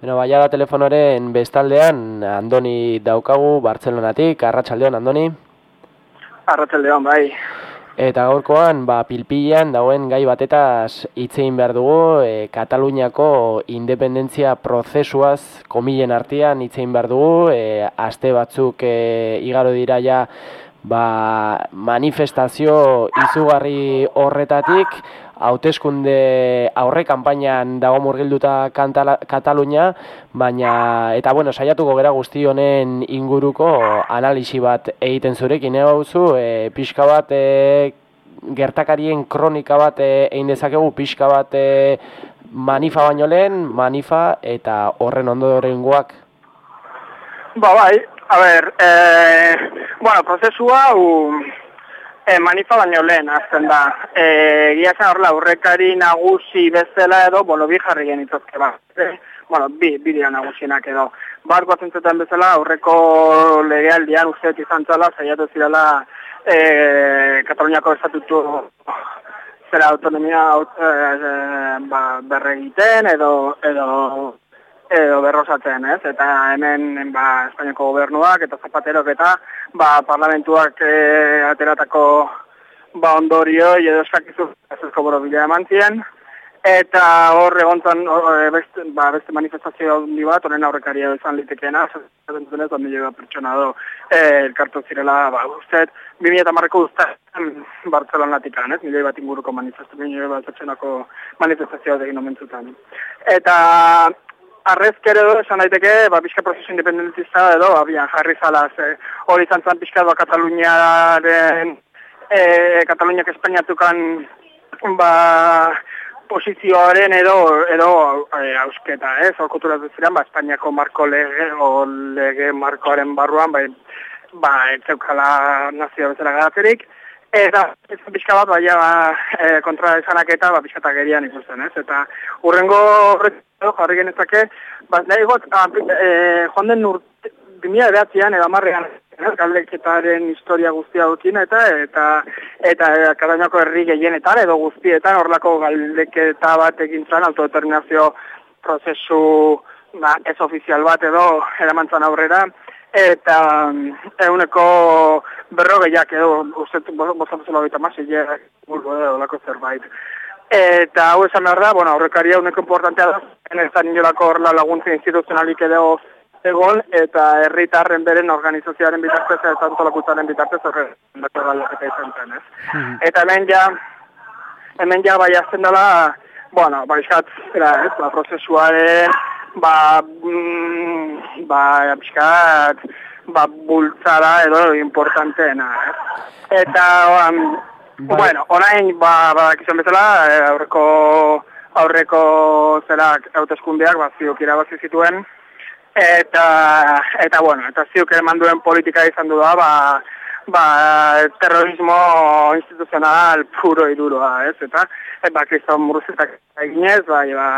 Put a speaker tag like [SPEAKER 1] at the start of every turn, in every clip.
[SPEAKER 1] Bueno, baia da telefonoren bestaldean Andoni daukagu Bartzelonatik, Arratsaldeon Andoni.
[SPEAKER 2] Arratsaldeon bai.
[SPEAKER 1] Eta gaurkoan, ba, pilpilean dagoen gai batetaz hitzein behar dugu, e, Kataluniako independentzia prozesuaz komilen artean hitzein behar dugu, e, aste batzuk e, igaro dira ja ba, manifestazio izugarri horretatik, hauteskunde aurre kanpainan dago murgilduta Katalunia, baina eta bueno, saiatuko gera guzti honen inguruko analisi bat egiten zurekin egauzu, e, pixka bat e, gertakarien kronika bat e, egin dezakegu, pixka bat e, manifa baino lehen, manifa eta horren ondorengoak.
[SPEAKER 2] Ba bai, a ber, e, bueno, prozesua u, E, manifa baino lehen, azten da. E, Gia zen horrela, urrekari nagusi bezala edo, bueno, bi jarri genituzke bat. E, bueno, bi, bi dira nagusienak edo. Bat guatzen zuten bezala, aurreko legealdian usteet izan zela, zaiatu zirela e, Kataluniako estatutu zera autonomia e, e, ba, berregiten edo, edo edo berrosatzen, ez? Eta hemen ba Espainiako gobernuak eta Zapaterok eta ba parlamentuak e, ateratako ba ondorio edo eskakizu ezko borobila emantzien eta hor egontzan e, beste, ba, beste manifestazio handi bat, horren aurrekaria izan litekeena, zentzen ez, ondi pertsona do, e, elkartu zirela, ba, usted, 2000 eta marreko uste, Bartzelonatik ez, milioi bat inguruko manifestazio, milioi bat manifestazioa egin omentzutan. Eta arrezkere edo esan daiteke, ba, pixka prozesu independentista edo, abian jarri zala, ze, hori izan zan pixka doa Kataluniaren, e, Kataluniak Espainiatukan, ba, posizioaren edo, edo e, ausketa, ez, eh? orkutura ziren, ba, Espainiako marko lege, o lege markoaren barruan, ba, ba, etzeukala nazio bezala garatzerik, Eta, ez pixka bat, baina ba, e, kontra esanak eta ba, pixka gerian ikusten, ez? Eta, urrengo horretu jarri genezake, bat nahi got, a, e, joan den urte, bimia edatzean, edo amarrean, galdeketaren historia guztia dutin, eta, eta, eta, eta Kataluniako herri gehienetan, edo guztietan, horlako galdeketa bat egin zan, autodeterminazio prozesu ba, ez ofizial bat edo eramantzan aurrera, eta eguneko berrogeiak edo, uste, bozatu zela baita masi, burgo edo, lako zerbait. Eta hau esan behar da, bueno, aurrekaria uneko importantea da, ez da ninolako horrela laguntza instituzionalik edo egon, eta herritarren beren organizazioaren bitartez, eta antolakutaren bitartez, horre, eta izan zen, ez? Hmm. Eta hemen ja, hemen ja, bai azten dela, bueno, bai xat, era, ez, ba, prozesuaren, ba, mm, ba, abiskat, ba, bultzara edo importanteena. Eh? Eta, um, bai. bueno, orain, ba, ba, kizan bezala, eh, aurreko, aurreko zerak hauteskundeak, ba, ziuk irabazi zituen, eta, eta, bueno, eta ziuk ere manduen politika izan du da, ba, ba, terrorismo instituzional puro iruroa, ez, eta, eta, ba, kriston muruzetak eginez, bai, ba,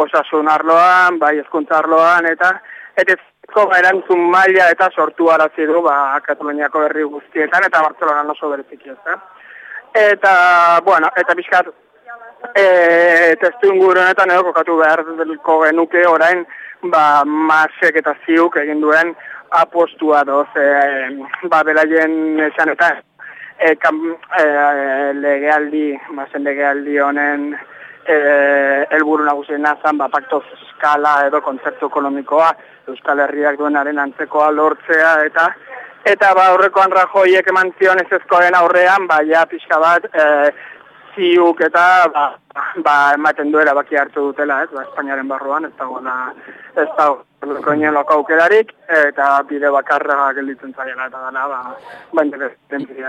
[SPEAKER 2] osasun arloan, bai, eskuntza arloan, eta, eta Ko erantzun maila eta sortu arazi du ba, Kataluniako herri guztietan eta Bartzelona oso berezik ez Eta, bueno, eta bizkat, e, testu inguru honetan edo kokatu behar delko genuke orain, ba, masek eta ziuk egin duen apostua doz, e, ba, belaien esan eta e, kam, e, legealdi, masen legealdi honen e, elburu nagusien nazan, ba, pakto fiskala edo kontzertu ekonomikoa, Euskal Herriak duenaren antzekoa lortzea eta eta ba aurrekoan Rajoiek eman zion ezkoen aurrean ba ja pixka bat e, ziuk eta ba, ba ematen duera baki hartu dutela, ez? Ba Espainiaren barruan ez dago ez dago koinen loko aukerarik, eta bide bakarra gelditzen zaiela eta dana, ba, baina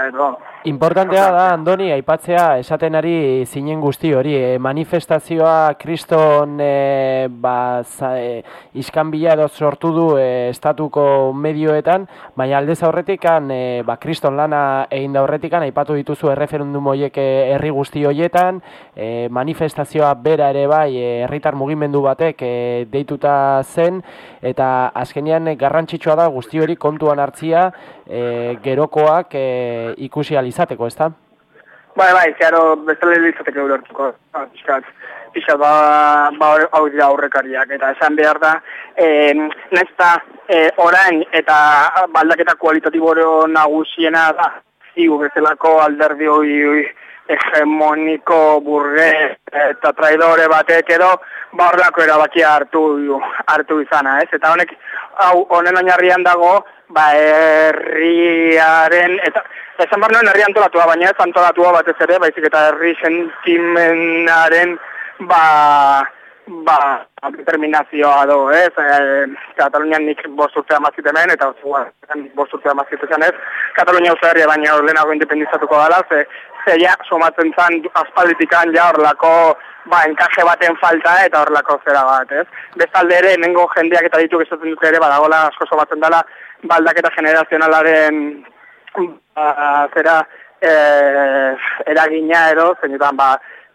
[SPEAKER 2] edo.
[SPEAKER 1] Importantea da, Andoni, aipatzea esaten ari zinen guzti hori, e, manifestazioa kriston e, ba, za, e, iskanbila edo sortu du e, estatuko medioetan, baina aldez aurretikan, e, ba, kriston lana egin da aurretikan, aipatu dituzu erreferendum horiek herri guzti horietan, e, manifestazioa bera ere bai, herritar mugimendu batek e, deituta zen, eta azkenean eh, garrantzitsua da guzti hori kontuan hartzia e, gerokoak e, ikusi alizateko, ezta?
[SPEAKER 2] Bai, bai, zeharo bezala izateko eurortuko, pixat ba, ba hau dira aurrekariak, eta esan behar da, e, nesta e, orain eta baldaketa kualitatiboro nagusiena da, zigu bezalako alderdi hori hegemoniko burge eta traidore batek edo, ba horrelako erabakia hartu, hartu izana, ez? Eta honek, hau, honen oinarrian dago, ba herriaren, eta esan behar nuen herri antolatua, baina ez antolatua batez ere, baizik eta herri sentimenaren, ba, ba, determinazioa do, ez? E, Katalunian nik bost urtea mazit hemen, eta bost urtea mazit esan ez, Katalunia herria baina lehenago independizatuko dala, ze, ze ja, somatzen zan aspalditikan ja horlako, ba, enkaje baten falta eta horlako zera bat, ez? Bestalde ere, nengo jendeak eta ditu gezatzen dute ere, badagola asko somatzen dela, baldaketa generazionalaren ba, zera e, eragina edo, zenetan ba,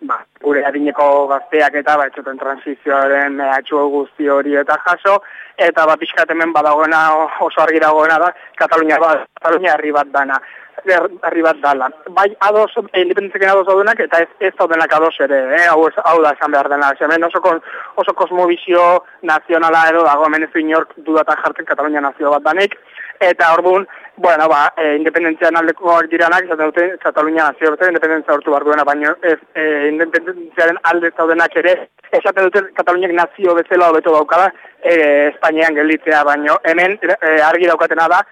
[SPEAKER 2] ba, gure adineko gazteak eta ba, etxoten transizioaren atxu guzti hori eta jaso, eta ba, pixkat hemen badagoena oso argi dagoena da, Katalunia, ba, Katalunia herri bat dana herri bat dala. Bai, ados, eh, independentzekin ados daudenak, eta ez, ez daudenak ados ere, eh? hau, hau da esan behar dena. Hemen oso, oso kosmovizio nazionala edo dago, hemen ez inork dudata jartzen Katalunia nazio bat danik, eta orduan, bueno, ba, e, independentzian aldekoak diranak, esaten dute, Katalunia nazio bat, independentzia hortu behar duena, baina ez, e, independentziaren alde zaudenak ere, esaten dute Kataluniak nazio bezala hobeto daukala, e, Espainian gelditzea, baino hemen e, argi daukatena da,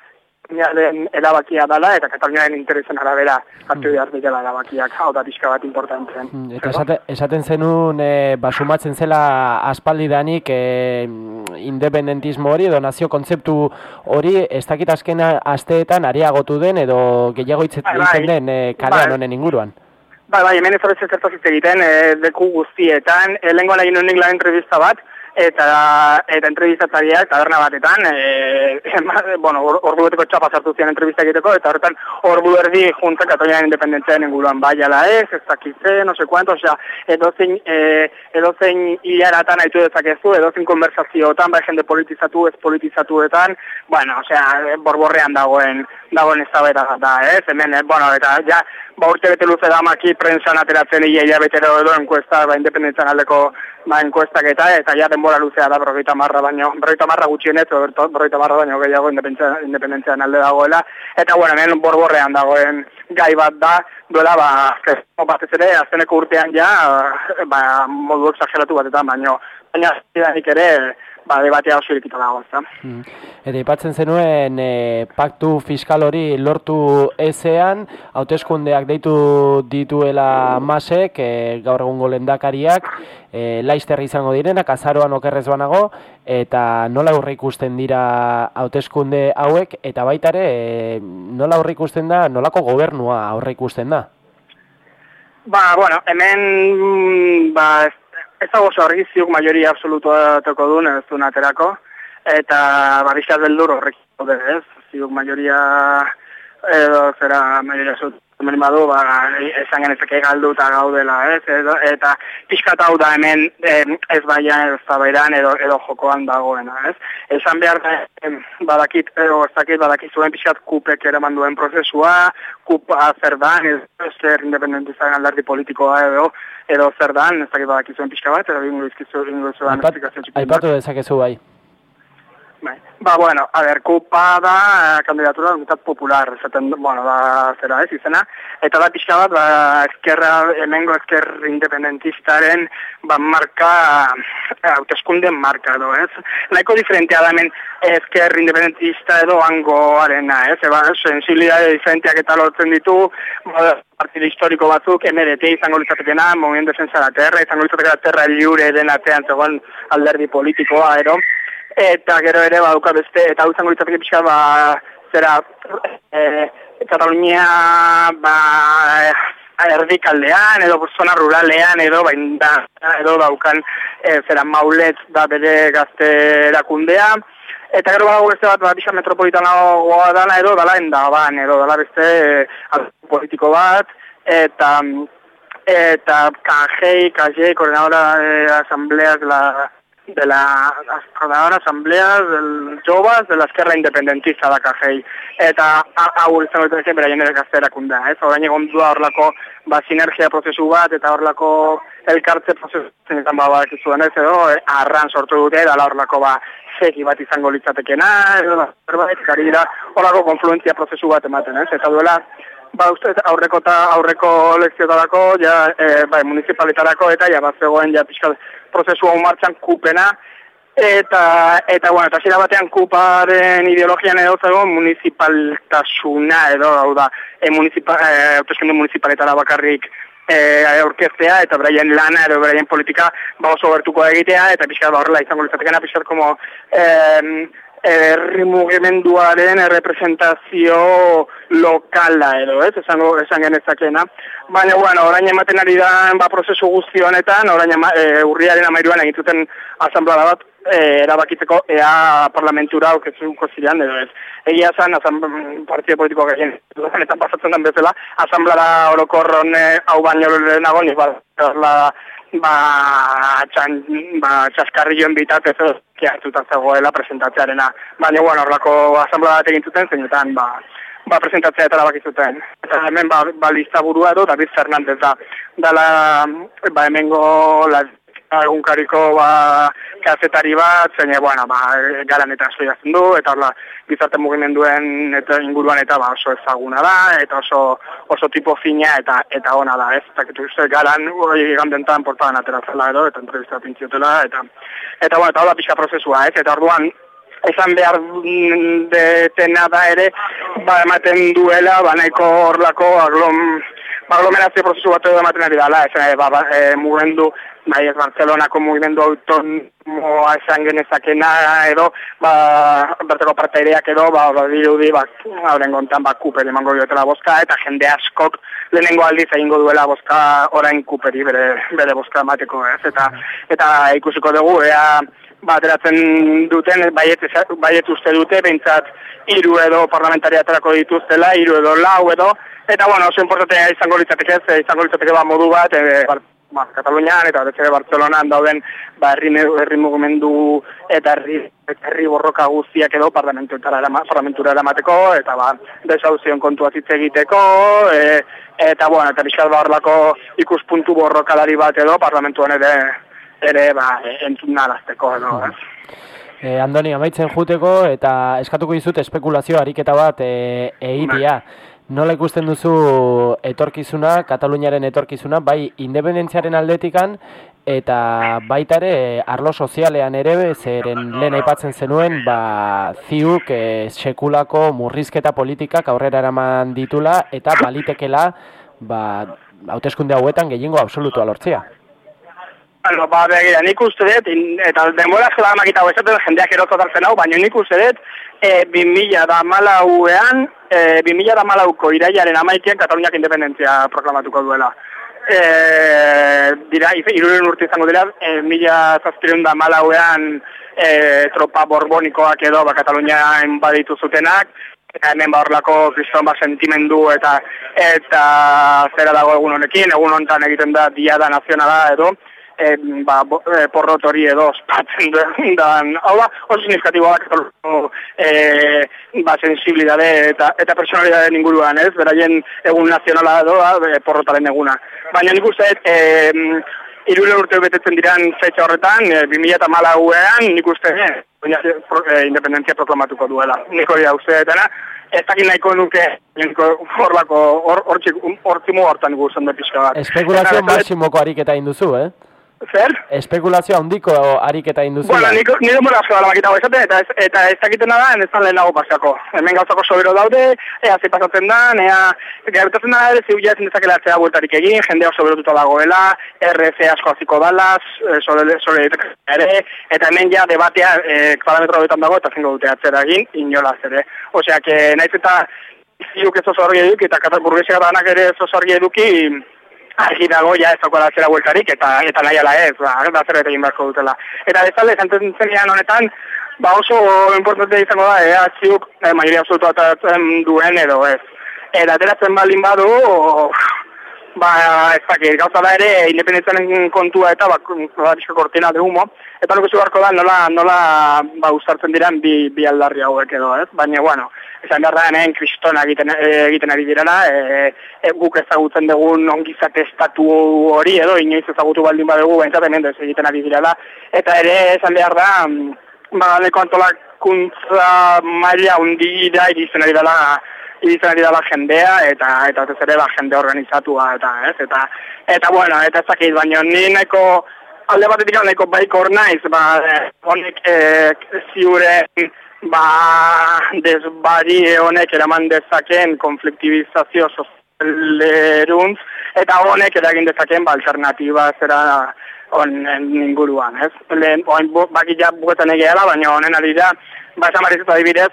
[SPEAKER 2] Kataluniaren erabakia dala eta Kataluniaren interesen arabera hartu behar dira erabakiak, hau da pixka bat importantzen.
[SPEAKER 1] Hmm, eta esate, esaten zenun, e, basumatzen zela aspaldi danik e, independentismo hori edo nazio kontzeptu hori ez dakit azken asteetan areagotu den edo gehiago bai, bai. den e, kalean bai. honen inguruan.
[SPEAKER 2] Bai, bai, hemen ez hori zertaz egiten, e, deku guztietan, e, lenguan egin honik lan entrevista bat, eta eta entrevistatariak taberna batetan eh bueno ordu beteko txapa sartu zian entrevista egiteko eta horretan ordu erdi junta Katalunian independentzia inguruan. Bai ala ez ez dakitze no sé cuánto o sea edo zein eh edo zein ilaratan aitu dezakezu edo zein konversazioetan bai jende politizatu ez politizatuetan bueno o sea borborrean dagoen dagoen eztabaida da ez? Hemen eh, bueno eta ja ba urte bete luze da maki prensan ateratzen ia betero edo enkuesta ba independentzian aldeko ba, enkuestak eta, eta ja denbora luzea da berrogeita marra baino, berrogeita marra gutxienez, berrogeita marra baino gehiago independentzian alde dagoela, eta bueno, hemen borborrean dagoen gai bat da, duela, ba, batez ere, azteneko urtean ja, ba, modu exageratu batetan, baino, baina, zidanik ere, ba, debatea oso irikita dago, ez
[SPEAKER 1] mm. Eta ipatzen zenuen, e, paktu fiskal hori lortu ezean, hauteskundeak deitu dituela masek, e, gaur egun lendakariak, e, laister izango direnak, azaroan okerrez banago, eta nola aurre ikusten dira hauteskunde hauek, eta baitare, e, nola aurre ikusten da, nolako gobernua aurre ikusten da?
[SPEAKER 2] Ba, bueno, hemen, ba, ez dago oso argi ziuk majoria absolutua toko duen, ez duen aterako, eta barrizat beldur horrek ez, ziuk majoria edo zera majoria absolutua hemen badu, ba, esan genezake galdu eta gaudela, ez, edo, eta pixkat hau da hemen ez baian ez zabairan edo, edo jokoan dagoena, ez. Esan behar da, badakit, edo ez dakit, badakit zuen pixkat kupek ere manduen prozesua, kupa zer da, ez, zer independentizaren aldardi politikoa edo, edo zer da, ez dakit badakit zuen pixka bat, edo ingo izkizu, ingo izkizu,
[SPEAKER 1] Aipatu dezakezu bai.
[SPEAKER 2] Bai. Ba, bueno, a ver, kupa da, eh, kandidatura da unitat popular, zaten, bueno, da, zera ez, izena, eta da pixka bat, ba, eskerra, emengo esker independentistaren, ba, marka, eh, hauteskunde marka edo, ez? Naiko diferentea da hemen esker independentista edo arena, ez? Eba, sensibilidade diferenteak eta lortzen ditu, ba, partido historiko batzuk, MDT izango litzatekena, Movimiento Defensa la Terra, izango litzatekena Terra Liure den atean zegoen alderdi politikoa, ero, eta gero ere baduka beste eta hau izango litzateke pixka ba zera e, Katalunia ba erdikaldean edo zona ruralean edo bain da edo daukan e, zera maulet da bere gazte erakundea. Eta gero badago beste bat ba, metropolitana goa dana edo dala endaban edo dala beste e, politiko bat. Eta eta KG, KG, koordinadora de asambleas la de la Asambleas Asamblea del Jovas de la Esquerra Independentista da Cajei. Eta hau izango dut ezin beraien gazterakunda, ez? Horain egon du horlako ba, sinergia prozesu bat eta horlako elkartze prozesu zenetan ba, bak izuen ez edo, eh, arran sortu dute, dala horlako ba, seki bat izango litzatekena, edo, zerbait, gari dira horlako konfluentzia prozesu bat ematen, ez? Eta duela, ba, uste, aurreko eta aurreko lekziotarako, ja, e, bai, municipalitarako, eta ja, bat zegoen, ja, pixka, prozesua martxan kupena, eta, eta, bueno, eta zira batean kuparen ideologian edo zego municipaltasuna edo, hau da, e, municipal, e, municipalitara bakarrik e, aurkeztea, eta beraien lana edo beraien politika ba oso bertuko egitea, eta pixka ba horrela izango litzatekena, pixka como... E, herri mugimenduaren errepresentazio lokala edo, ez, esango, esan genezakena. Baina, bueno, orain ematen ari da, ba, prozesu guzti honetan, orain ema, e, urriaren amairuan egituten asamblea bat, e, erabakitzeko ea parlamentura okezuko zirean, edo ez. Egia zan, partide politiko gehien, eta pasatzen den bezala, asamblea orokorron hau baino lehenago, nik, ba, ba, txan, ba, txaskarri bitat ez kiartuta zegoela presentatzearena. Baina, bueno, horlako asamblea bat egin zuten, zeinetan, ba, ba, presentatzea eta labak izuten. Eta hemen, ba, ba burua edo, David Fernandez da. Dala, ba, hemengo, la, egunkariko ba, kazetari bat, zein, bueno, ba, garan eta estudiatzen du, eta horla, gizarte mugimenduen eta inguruan eta ba, oso ezaguna da, eta oso, oso tipo fina eta eta ona da, ez? Eta kitu uste, garan, hori gandentan portadan ateratzela edo, eta entrevista pintziotela, eta, eta, bueno, eta hola pixka prozesua, ez? Eta orduan, esan behar detena da ere, ba, ematen duela, ba, nahiko horlako aglom, ba, aglomerazio prozesu bat edo ematen ari dela, ez, ba, ba, e, mugendu, bai ez Barcelonako mugimendu autonomoa esan genezakena edo, ba, berteko partaideak edo, ba, ba, dirudi, ba, hauren gontan, ba, Cooper emango diotela boska, eta jende askok lehenengo aldiz egingo duela boska orain Cooperi bere, bere boska emateko, ez, eta, eta ikusiko dugu, ea, ba, ateratzen duten, baiet, baiet uste dute, behintzat, hiru edo parlamentaria aterako dituztela, hiru edo lau edo, eta bueno, oso importantea izango litzateke izango litzateke ba modu bat, e, ba, Katalunian eta batez ere Bartzelonan dauden ba, herri, herri mugimendu eta herri, herri borroka guztiak edo parlamentura eramateko eta ba, desauzion kontua hitz egiteko e, eta bueno, eta bizkat barlako ikuspuntu borrokalari bat edo parlamentuan ere ere ba, entzun narazteko edo,
[SPEAKER 1] E, Andoni, amaitzen juteko eta eskatuko dizut espekulazio ariketa bat e, eitia. Nola ikusten duzu etorkizuna, Kataluniaren etorkizuna, bai independentziaren aldetikan, eta baita ere arlo sozialean ere, zeren lehen aipatzen zenuen, ba, ziuk e, sekulako murrizketa politikak aurrera eraman ditula, eta balitekela, ba, hauteskunde hauetan gehiengo absolutua lortzea.
[SPEAKER 2] Bueno, ba, begira, nik uste dut, eta denbora zela makita huezaten jendeak erototartzen hau, baina nik uste dut, e, 2000 da malauean, e, 2000 da malauko iraiaren amaikien Kataluniak independentzia proklamatuko duela. E, dira, iruren urte izango dira, e, mila zazpirun da malauean e, tropa borbonikoak edo ba, Katalunia enbaditu zutenak, eta hemen ba horlako kriston ba sentimendu eta eta zera dago egun honekin, egun honetan egiten da diada nazionala edo, e, ba, bo, e, porrot hori edo ospatzen dan, hau da, oso significatiboa e, ba, sensibilidade eta, eta personalidade inguruan, ez, beraien egun nazionala edo, e, porrotaren eguna. Baina nik uste, e, irule urte betetzen diran fetxa horretan, e, 2000 eta mala nik uste, e, e, independentzia proklamatuko duela. Nik hori da uste detena, ez dakit nahiko nuke horlako hortzimo hortan de pixka bat.
[SPEAKER 1] Espekulazio maksimoko ariketa induzu, eh?
[SPEAKER 2] Zer?
[SPEAKER 1] Espekulazio handiko ariketa induzu.
[SPEAKER 2] Bueno, nire nire mora zela la makita eta ez, eta ez dakiten da, ez lehenago pasako. Hemen gauzako sobero daude, ea zi pasatzen da, ea gertatzen da, ere zibuia ezin dezakela atzea bueltarik egin, jendea sobero tuta dagoela, RF asko aziko dalaz, e, sobre, sobre ere, eta hemen ja debatea e, parametro betan dago, eta zingo dute atzera egin, inolaz ere. Osea, que naiz eta ziuk ez oso horri eduki, eta katak danak ere ez oso eduki, argi dago ja ez dagoela zera bueltarik eta eta nahi ala ez, ba, da zer egin beharko dutela. Eta bezalde, zantzen zenean honetan, ba oso importante izango da, ea txiuk, eh, maioria absolutu duen edo ez. Eta ateratzen baldin badu, ba, ez dakit, gauza da ere, independentzaren kontua eta, ba, ba kortina de humo, eta nuke zugarko da, nola, nola, ba, ustartzen diren bi, bi aldarri hauek edo, ez? Baina, bueno, esan behar da, hemen kristona egiten, egiten ari direla, e, e, guk ezagutzen dugun ongizate estatu hori edo, inoiz ezagutu baldin badugu, bentsat hemen ez egiten ari direla, eta ere, esan behar da, ba, neko antolakuntza maila hundi da, irizten ari dela, irizan ari dela jendea, eta eta ez ere ba, jende organizatua, eta ez, eta, eta bueno, eta ezakit, baina ni neko, alde batetik neko baikor naiz, ba, honek e, ziure, ba, desbari honek eraman dezaken konfliktibizazio sozialeruntz, eta honek eragin dezaken ba, alternatiba zera honen inguruan, ez? Lehen, oin, baki ja buketan egeela, baina honen ari da, ba, esan adibidez,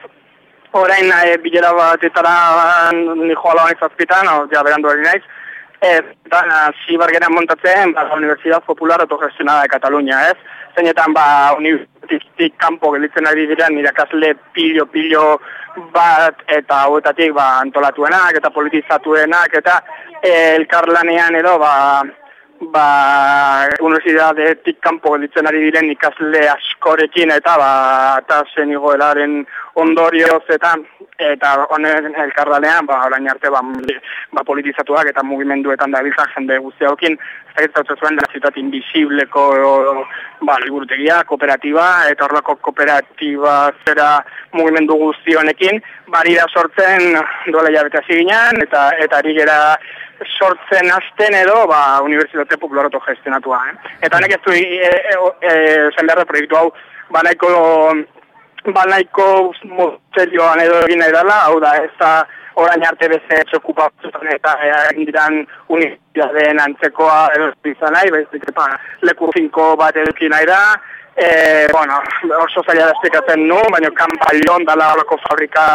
[SPEAKER 2] orain e, bilera bat etara ni joala honek zazpitan, o, ja berandu egin naiz, eta zibar montatzen, ba, Universidad Popular Autogestionada de Cataluña, ez? Zeinetan, ba, universitik kanpo gelitzen ari diren, irakasle pilo-pilo bat, eta hauetatik, ba, antolatuenak, eta politizatuenak, eta eh, elkarlanean edo, ba, ba, universidadetik kanpo ditzen ari diren ikasle askorekin eta ba, eta zen igoelaren ondorioz eta eta honen elkarralean, ba, orain arte ba, ba, politizatuak eta mugimenduetan da bizak jende guztiaokin, da zuen da zitat invisibleko ba, liburutegia, kooperatiba, eta horlako kooperatiba zera mugimendu guztionekin, bari da sortzen duela jabete hasi eta, eta ari gera sortzen hasten edo, ba, Unibertsitate Popular Autogestionatua, eh? Eta honek ez du, e, e, e, proiektu hau, banaiko, banaiko motelioan edo egin nahi dela, hau da, ez da, orain arte beze txokupa eta egin diran universitateen antzekoa edo izan nahi, bezik, ba, leku finko bat eduki nahi da, e, bueno, oso zaila da esplikatzen nu, baina kanpailon dala horako fabrika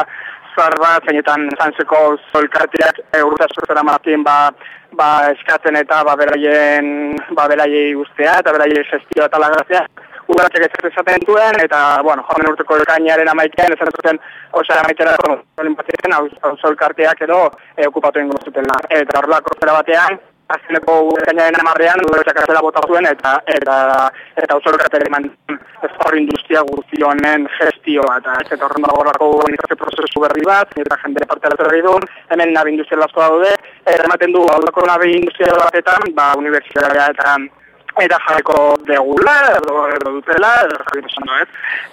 [SPEAKER 2] zar bat, zeinetan zantzeko zolkartiak e, urta zuzera martin ba, ba eskatzen eta ba beraien ba beraiei guztia eta beraiei festio eta lagrazia Ugaratxek ez esaten duen, eta, bueno, joan urteko elkainaren amaikean, ez zuten, osa amaitera, olin bat hau zolkarteak edo, e, okupatu ingo zuten. Eta horrelako zera batean, azkeneko gainaren amarrean, ulertxak atzera bota zuen, eta eta eta autorokatele eman ez hor industria guztionen gestioa, eta ez eta horren dago organizazio prozesu berri bat, eta jende parte alatzera duen, hemen nabi industria lasko daude, ematen du, horrako nabi industria batetan, ba, universitatea eta eta jarriko degula, edo, edo dutela, jarriko esan ez.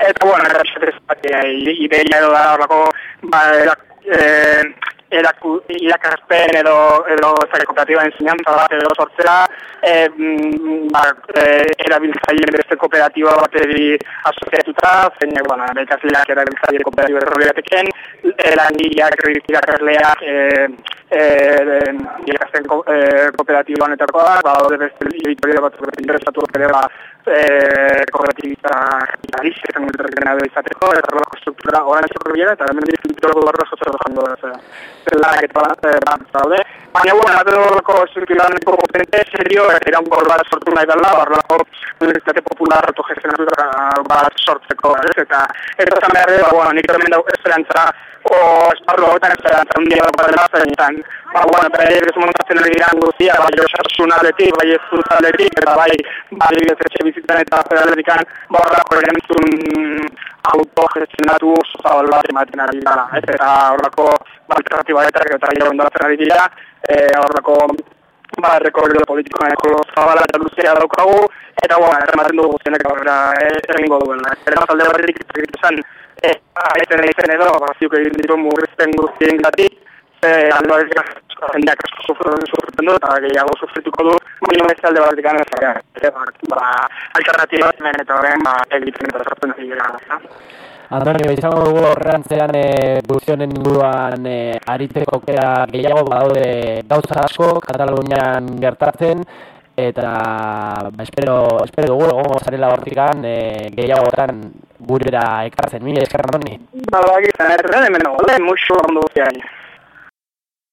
[SPEAKER 2] Eta, bueno, eta xetrez bat, ideia edo da horrako, ba, eh, eraku, irakaspen edo, edo zake kooperatiba enseñanza bat edo sortzera, e, ba, e, erabiltzaile beste kooperatiba bat edo asoziatuta, zein, bueno, bekazleak erabiltzaile kooperatiba errori bateken, erangileak, irakasleak, e, e, irakasten ko, e, kooperatiba honetakoa, ba, hori beste editoria bat interesatu ere ba, e, kooperatibita kapitalista, eta nire terrena edo izateko, eta horrelako struktura orain txoko bila, eta hemen dira struktura barra sotzera jango da, zera. Zela, eta bat daude. Baina, bueno, bat horrelako struktura niko potente, serio, eta iraun gor bat sortu nahi dela, horrelako universitate popular autogestionatu bat sortzeko, ez? Eta, eta zan behar, ba, bueno, nik hemen dago esperantza, o esparro horretan esperantza, un dia bat ba, bueno, eta ere, ez montatzen ari dira guztia, bai, osasun aletik, bai, ez aletik, eta bai, bai, etxe bizitzen eta federalikan, ba, horrako erantzun autogestionatu oso zabal bat ematen ari dira, eta horrako, ba, alternatiba eta eta gira ondaratzen ari dira, e, horrako, ba, rekorrido politikoan eko zabala eta luzea daukagu, eta, bueno, errematen dugu guztienek aurrera egingo duela. Eta, alde bat edik, esan, e, aiten egiten edo, ba, ziuk egin ditu murrizten guztien gatik, e, alde bat jendeak asko sufritzen du, eta gehiago sufrituko du, baina ez alde bat dikana ez ba, alternatiba hemen eta horren ba, egiten eta sortzen ari gara.
[SPEAKER 1] Antonio, izango dugu horrantzean e, guztionen inguruan e, ariteko kera gehiago badaude gauza asko, Katalunian gertatzen, eta ba, espero, espero dugu egon zarela hortikan e, gehiagotan gurera ekartzen, mila eskerran doni.
[SPEAKER 2] Ba, ba, gizan, erren hemen dugu, musu ondo zian.